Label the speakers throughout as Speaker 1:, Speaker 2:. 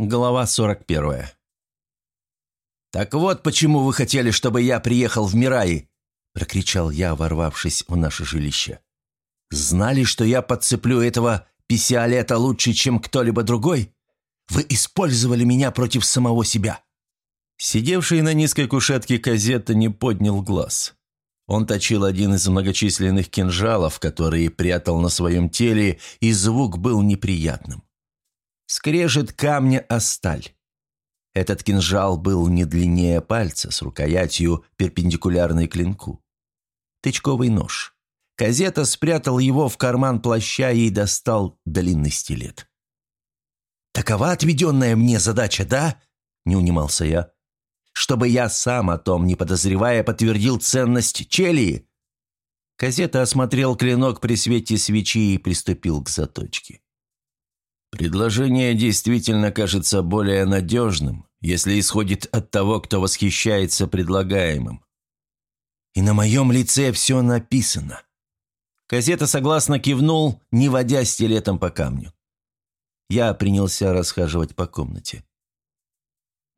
Speaker 1: Глава 41. «Так вот почему вы хотели, чтобы я приехал в Мираи!» – прокричал я, ворвавшись в наше жилище. «Знали, что я подцеплю этого писиолета лучше, чем кто-либо другой? Вы использовали меня против самого себя!» Сидевший на низкой кушетке казета не поднял глаз. Он точил один из многочисленных кинжалов, которые прятал на своем теле, и звук был неприятным. Скрежет камня о сталь. Этот кинжал был не длиннее пальца, с рукоятью, перпендикулярной клинку. Тычковый нож. Казета спрятал его в карман плаща и достал длинный стилет. «Такова отведенная мне задача, да?» – не унимался я. «Чтобы я сам о том, не подозревая, подтвердил ценность челии?» Казета осмотрел клинок при свете свечи и приступил к заточке. Предложение действительно кажется более надежным, если исходит от того, кто восхищается предлагаемым. И на моем лице все написано. Казета согласно кивнул, не водя стилетом по камню. Я принялся расхаживать по комнате.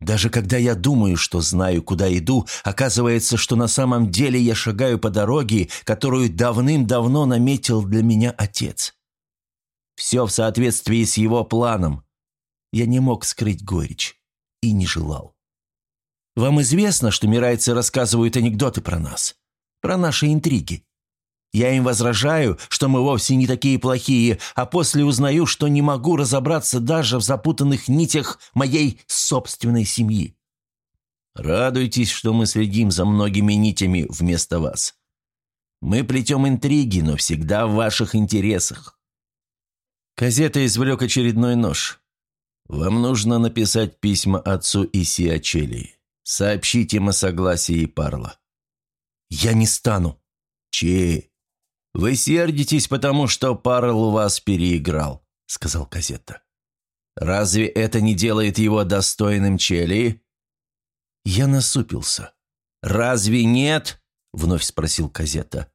Speaker 1: Даже когда я думаю, что знаю, куда иду, оказывается, что на самом деле я шагаю по дороге, которую давным-давно наметил для меня отец. Все в соответствии с его планом. Я не мог скрыть горечь и не желал. Вам известно, что мирайцы рассказывают анекдоты про нас, про наши интриги. Я им возражаю, что мы вовсе не такие плохие, а после узнаю, что не могу разобраться даже в запутанных нитях моей собственной семьи. Радуйтесь, что мы следим за многими нитями вместо вас. Мы плетем интриги, но всегда в ваших интересах. Казета извлек очередной нож. «Вам нужно написать письма отцу и Сиачелии. Сообщите им о согласии Парла». «Я не стану». «Че? Вы сердитесь, потому что Парл вас переиграл», — сказал Казета. «Разве это не делает его достойным Челии?» Я насупился. «Разве нет?» — вновь спросил Казета.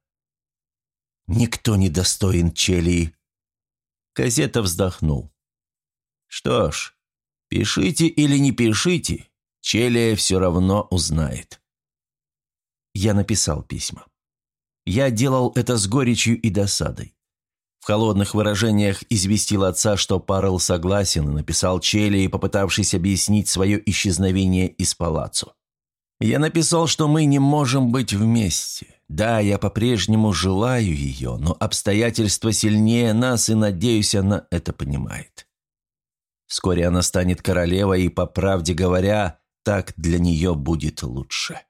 Speaker 1: «Никто не достоин Челии», Казета вздохнул. «Что ж, пишите или не пишите, Челия все равно узнает». Я написал письма. Я делал это с горечью и досадой. В холодных выражениях известил отца, что Парл согласен, и написал Челии, попытавшись объяснить свое исчезновение из палаццо. Я написал, что мы не можем быть вместе. Да, я по-прежнему желаю ее, но обстоятельства сильнее нас, и, надеюсь, она это понимает. Вскоре она станет королевой, и, по правде говоря, так для нее будет лучше.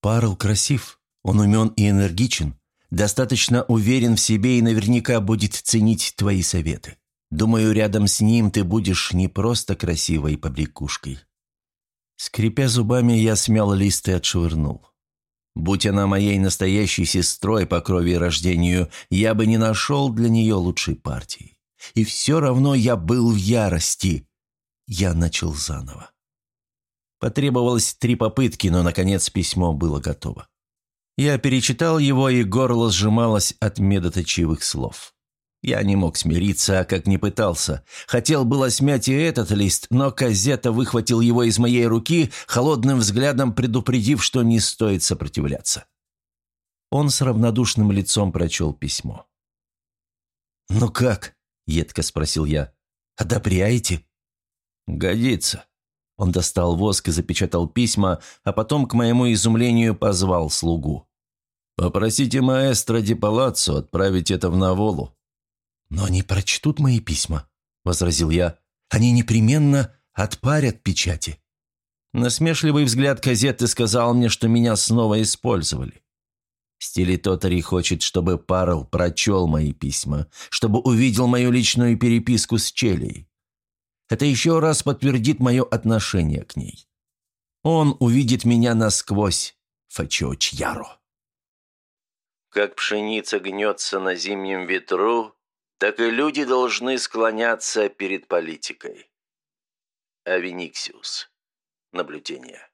Speaker 1: Парл красив, он умен и энергичен, достаточно уверен в себе и наверняка будет ценить твои советы. Думаю, рядом с ним ты будешь не просто красивой побрякушкой, Скрипя зубами, я смял лист и отшвырнул. Будь она моей настоящей сестрой по крови и рождению, я бы не нашел для нее лучшей партии. И все равно я был в ярости. Я начал заново. Потребовалось три попытки, но, наконец, письмо было готово. Я перечитал его, и горло сжималось от медоточивых слов. Я не мог смириться, как не пытался. Хотел было смять и этот лист, но Казета выхватил его из моей руки, холодным взглядом предупредив, что не стоит сопротивляться. Он с равнодушным лицом прочел письмо. «Ну как?» – едко спросил я. «Одобряете?» «Годится». Он достал воск и запечатал письма, а потом, к моему изумлению, позвал слугу. «Попросите маэстро Ди Палаццо отправить это в Наволу. «Но они прочтут мои письма», — возразил я. «Они непременно отпарят печати». Насмешливый взгляд газеты сказал мне, что меня снова использовали. Стилитотари хочет, чтобы Парл прочел мои письма, чтобы увидел мою личную переписку с Челией. Это еще раз подтвердит мое отношение к ней. Он увидит меня насквозь, Фачоч Яро. Как пшеница гнется на зимнем ветру, так и люди должны склоняться перед политикой. Авениксиус. Наблюдение.